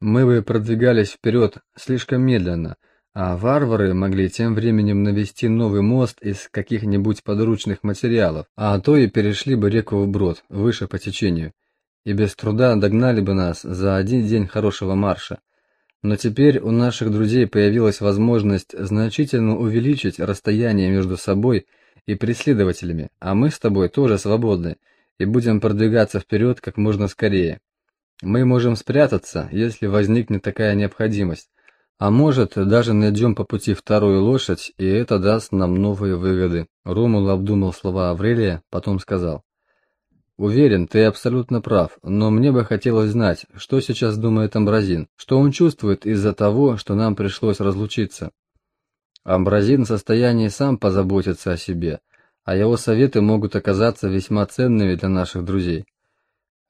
мы бы продвигались вперед слишком медленно, а варвары могли тем временем навести новый мост из каких-нибудь подручных материалов, а то и перешли бы реку вброд, выше по течению, и без труда догнали бы нас за один день хорошего марша. Но теперь у наших друзей появилась возможность значительно увеличить расстояние между собой и преследователями, а мы с тобой тоже свободны и будем продвигаться вперед как можно скорее. Мы можем спрятаться, если возникнет такая необходимость, а может, даже найдем по пути вторую лошадь, и это даст нам новые выгоды. Ромул обдумал слова Аврелия, потом сказал. Уверен, ты абсолютно прав, но мне бы хотелось знать, что сейчас думает Амбразин, что он чувствует из-за того, что нам пришлось разлучиться. Амбразин в состоянии сам позаботиться о себе, а его советы могут оказаться весьма ценными для наших друзей.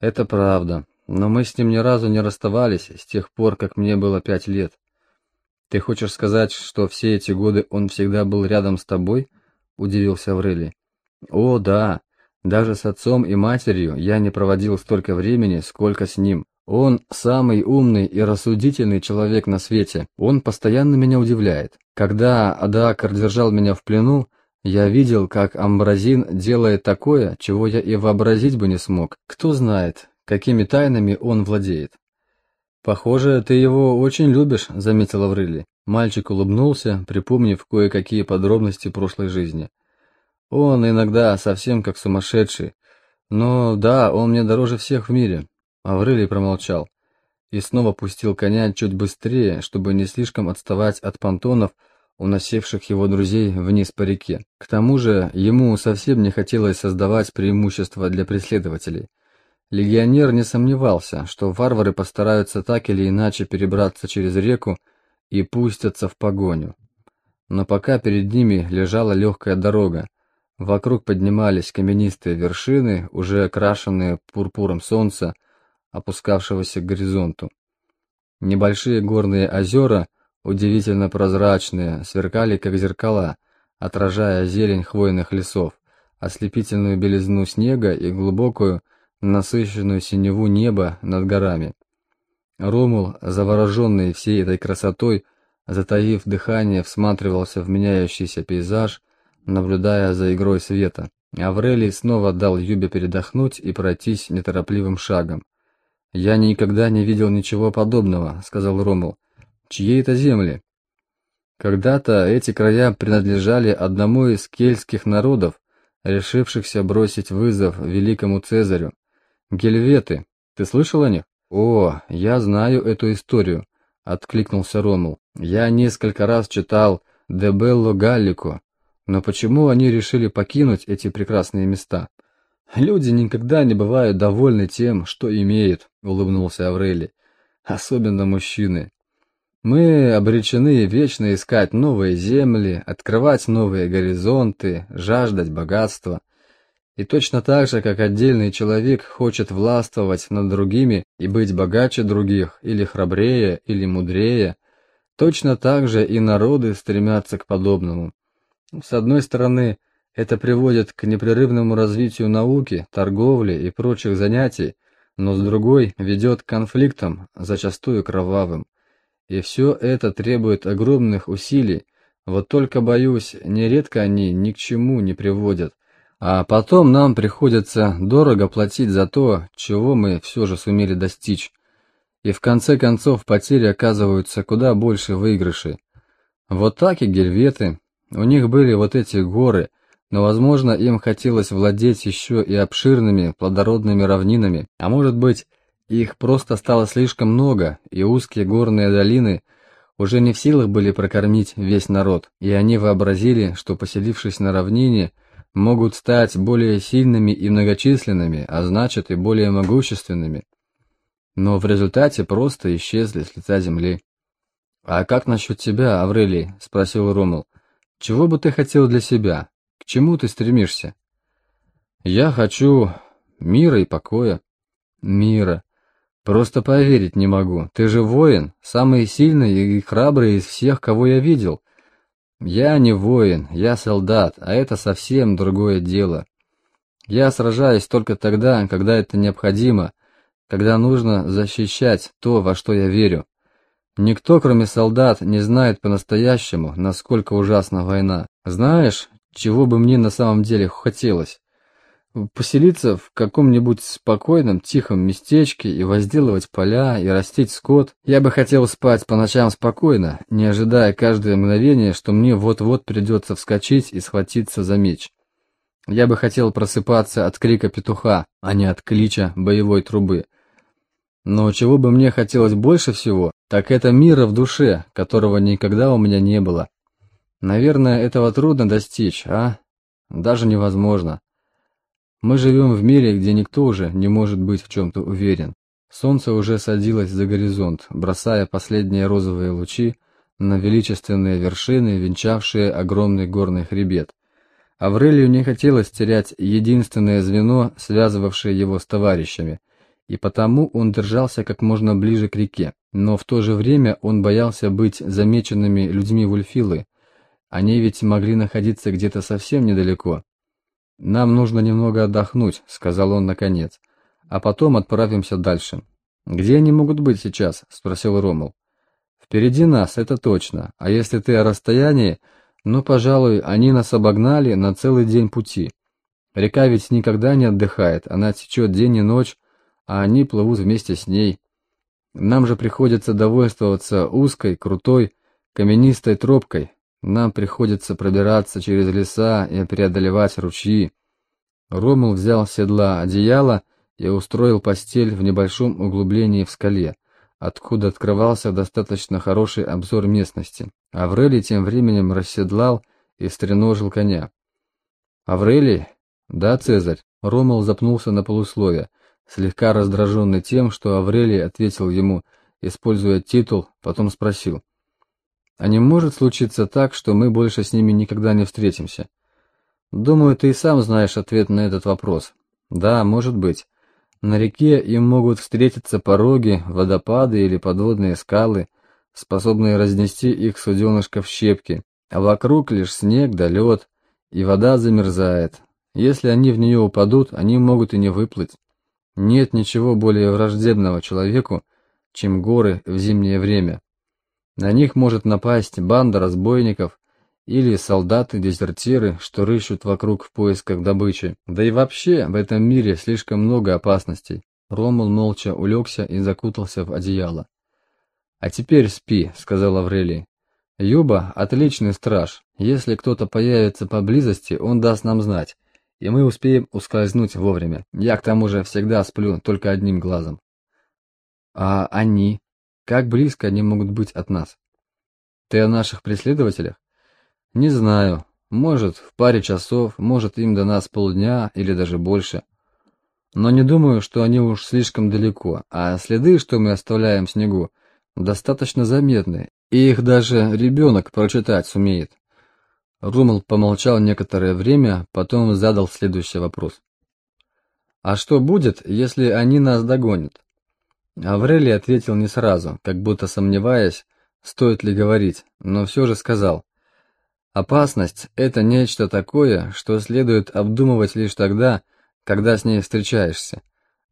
Это правда, но мы с ним ни разу не расставались с тех пор, как мне было пять лет. Ты хочешь сказать, что все эти годы он всегда был рядом с тобой? Удивился Аврелий. О, да. Даже с отцом и матерью я не проводил столько времени, сколько с ним. Он самый умный и рассудительный человек на свете. Он постоянно меня удивляет. Когда Адаакар держал меня в плену, я видел, как Амбразин делает такое, чего я и вообразить бы не смог. Кто знает, какими тайнами он владеет. «Похоже, ты его очень любишь», — заметил Аврелий. Мальчик улыбнулся, припомнив кое-какие подробности прошлой жизни. «Он иногда совсем как сумасшедший. Но да, он мне дороже всех в мире». Аврелий промолчал и снова пустил коня чуть быстрее, чтобы не слишком отставать от понтонов, уносивших его друзей вниз по реке. К тому же ему совсем не хотелось создавать преимущество для преследователей. Легионер не сомневался, что варвары постараются так или иначе перебраться через реку и пустятся в погоню. Но пока перед ними лежала легкая дорога, вокруг поднимались каменистые вершины, уже окрашенные пурпуром солнца, опускавшегося к горизонту. Небольшие горные озера, удивительно прозрачные, сверкали как зеркала, отражая зелень хвойных лесов, ослепительную белизну снега и глубокую, насыщенную синеву неба над горами. Ромул, завороженный всей этой красотой, затаив дыхание, всматривался в меняющийся пейзаж, наблюдая за игрой света. Аврелий снова дал Юбе передохнуть и пройтись неторопливым шагом. «Я никогда не видел ничего подобного», — сказал Ромул. «Чьи это земли?» Когда-то эти края принадлежали одному из кельтских народов, решившихся бросить вызов великому Цезарю. Гельветы. Ты слышал о них? О, я знаю эту историю, откликнулся Ромул. Я несколько раз читал «Де Белло Галлико», но почему они решили покинуть эти прекрасные места? Люди никогда не бывают довольны тем, что имеют, улыбнулся Аврелий. Особенно мужчины. Мы обречены вечно искать новые земли, открывать новые горизонты, жаждать богатства. И точно так же, как отдельный человек хочет властвовать над другими и быть богаче других, или храбрее, или мудрее, точно так же и народы стремятся к подобному. С одной стороны, это приводит к непрерывному развитию науки, торговли и прочих занятий, но с другой ведет к конфликтам, зачастую кровавым. И все это требует огромных усилий, вот только, боюсь, нередко они ни к чему не приводят, а потом нам приходится дорого платить за то, чего мы все же сумели достичь. И в конце концов потери оказываются куда больше выигрышей. Вот так и гельветы. У них были вот эти горы, но, возможно, им хотелось владеть еще и обширными плодородными равнинами, а может быть, их просто стало слишком много, и узкие горные долины уже не в силах были прокормить весь народ, и они вообразили, что, поселившись на равнине, могут стать более сильными и многочисленными, а значит и более могущественными. Но в результате просто исчезли с лица земли. «А как насчет тебя, Аврелий?» – спросил Ромул. «Чего бы ты хотел для себя? К чему ты стремишься?» «Я хочу мира и покоя». «Мира. Просто поверить не могу. Ты же воин, самый сильный и храбрый из всех, кого я видел. Я не воин, я солдат, а это совсем другое дело. Я сражаюсь только тогда, когда это необходимо, когда нужно защищать то, во что я верю. Никто, кроме солдат, не знает по-настоящему, насколько ужасна война. Знаешь, чего бы мне на самом деле хотелось? Поселиться в каком-нибудь спокойном, тихом местечке и возделывать поля, и растить скот. Я бы хотел спать по ночам спокойно, не ожидая каждое мгновение, что мне вот-вот придется вскочить и схватиться за меч. Я бы хотел просыпаться от крика петуха, а не от клича боевой трубы. Но чего бы мне хотелось больше всего, так это мира в душе, которого никогда у меня не было. Наверное, этого трудно достичь, а? Даже невозможно. Мы живем в мире, где никто уже не может быть в чем-то уверен. Солнце уже садилось за горизонт, бросая последние розовые лучи на величественные вершины, венчавшие огромный горный хребет. Аврелию не хотелось терять единственное звено, связывавшее его с товарищами, и потому он держался как можно ближе к реке, но в то же время он боялся быть замеченными людьми Вульфилы. Они ведь могли находиться где-то совсем недалеко, «Нам нужно немного отдохнуть», — сказал он наконец, — «а потом отправимся дальше». «Где они могут быть сейчас?» — спросил Ромул. «Впереди нас, это точно. А если ты о расстоянии, ну, пожалуй, они нас обогнали на целый день пути. Река ведь никогда не отдыхает, она течет день и ночь, а они плывут вместе с ней. Нам же приходится довольствоваться узкой, крутой, каменистой тропкой, нам приходится пробираться через леса и преодолевать ручьи. Ромул взял седла одеяло и устроил постель в небольшом углублении в скале, откуда открывался достаточно хороший обзор местности. Аврелий тем временем расседлал и стреножил коня. «Аврелий?» «Да, Цезарь». Ромул запнулся на полусловие, слегка раздраженный тем, что Аврелий ответил ему, используя титул, потом спросил. А не может случиться так, что мы больше с ними никогда не встретимся? Думаю, ты и сам знаешь ответ на этот вопрос. Да, может быть. На реке им могут встретиться пороги, водопады или подводные скалы, способные разнести их суденышко в щепки, а вокруг лишь снег да лед, и вода замерзает. Если они в нее упадут, они могут и не выплыть. Нет ничего более враждебного человеку, чем горы в зимнее время. На них может напасть банда разбойников или солдаты-дезертиры, что рыщут вокруг в поисках добычи. Да и вообще, в этом мире слишком много опасностей. Ромул молча улегся и закутался в одеяло. «А теперь спи», — сказал Аврелий. «Юба — отличный страж. Если кто-то появится поблизости, он даст нам знать, и мы успеем ускользнуть вовремя. Я к тому же всегда сплю только одним глазом». «А они?» Как близко они могут быть от нас? Ты о наших преследователях? Не знаю. Может, в паре часов, может, им до нас полдня или даже больше. Но не думаю, что они уж слишком далеко, а следы, что мы оставляем в снегу, достаточно заметны, и их даже ребенок прочитать сумеет. Румал помолчал некоторое время, потом задал следующий вопрос. «А что будет, если они нас догонят?» Аврелий ответил не сразу, как будто сомневаясь, стоит ли говорить, но все же сказал. Опасность – это нечто такое, что следует обдумывать лишь тогда, когда с ней встречаешься.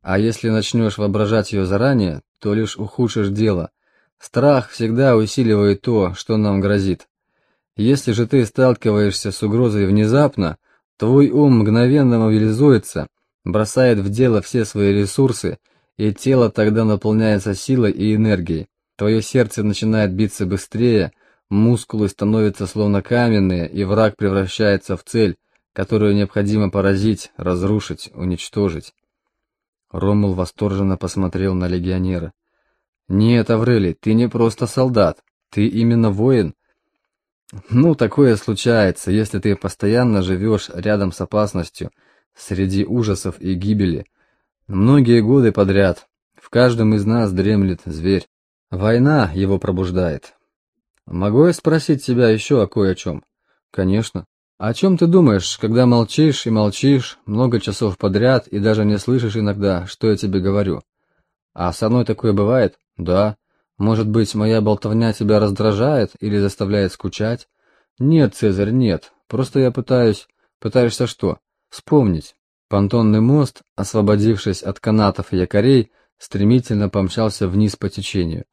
А если начнешь воображать ее заранее, то лишь ухудшишь дело. Страх всегда усиливает то, что нам грозит. Если же ты сталкиваешься с угрозой внезапно, твой ум мгновенно мобилизуется, бросает в дело все свои ресурсы и тело тогда наполняется силой и энергией. Твое сердце начинает биться быстрее, мускулы становятся словно каменные, и враг превращается в цель, которую необходимо поразить, разрушить, уничтожить. Ромул восторженно посмотрел на легионера. «Нет, Аврелий, ты не просто солдат, ты именно воин». «Ну, такое случается, если ты постоянно живешь рядом с опасностью, среди ужасов и гибели». Многие годы подряд в каждом из нас дремлет зверь. Война его пробуждает. Могу я спросить тебя еще о кое о чем? Конечно. О чем ты думаешь, когда молчишь и молчишь много часов подряд и даже не слышишь иногда, что я тебе говорю? А со мной такое бывает? Да. Может быть, моя болтовня тебя раздражает или заставляет скучать? Нет, Цезарь, нет. Просто я пытаюсь... Пытаешься что? Вспомнить. Понтонный мост, освободившись от канатов и якорей, стремительно помчался вниз по течению.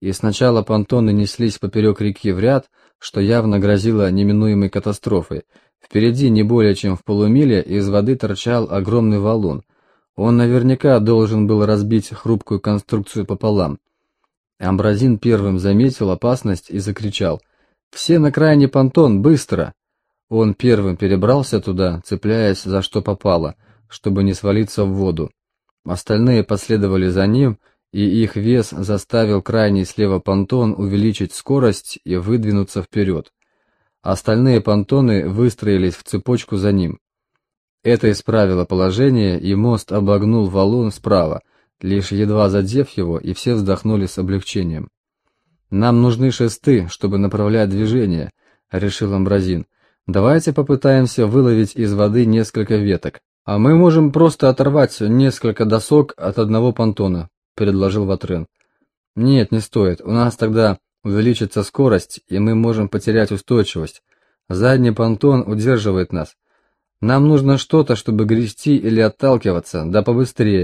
И сначала понтоны неслись поперек реки в ряд, что явно грозило неминуемой катастрофой. Впереди, не более чем в полумиле, из воды торчал огромный валун. Он наверняка должен был разбить хрупкую конструкцию пополам. Амбразин первым заметил опасность и закричал «Все на крайний понтон, быстро!» Он первым перебрался туда, цепляясь за что попало, чтобы не свалиться в воду. Остальные последовали за ним, и их вес заставил крайний слева понтон увеличить скорость и выдвинуться вперед. Остальные понтоны выстроились в цепочку за ним. Это исправило положение, и мост обогнул валун справа, лишь едва задев его, и все вздохнули с облегчением. «Нам нужны шесты, чтобы направлять движение», — решил Амбразин. Давайте попытаемся выловить из воды несколько веток. А мы можем просто оторвать несколько досок от одного понтона, предложил Ватрен. Нет, не стоит. У нас тогда увеличится скорость, и мы можем потерять устойчивость. Задний понтон удерживает нас. Нам нужно что-то, чтобы грести или отталкиваться, да побыстрее.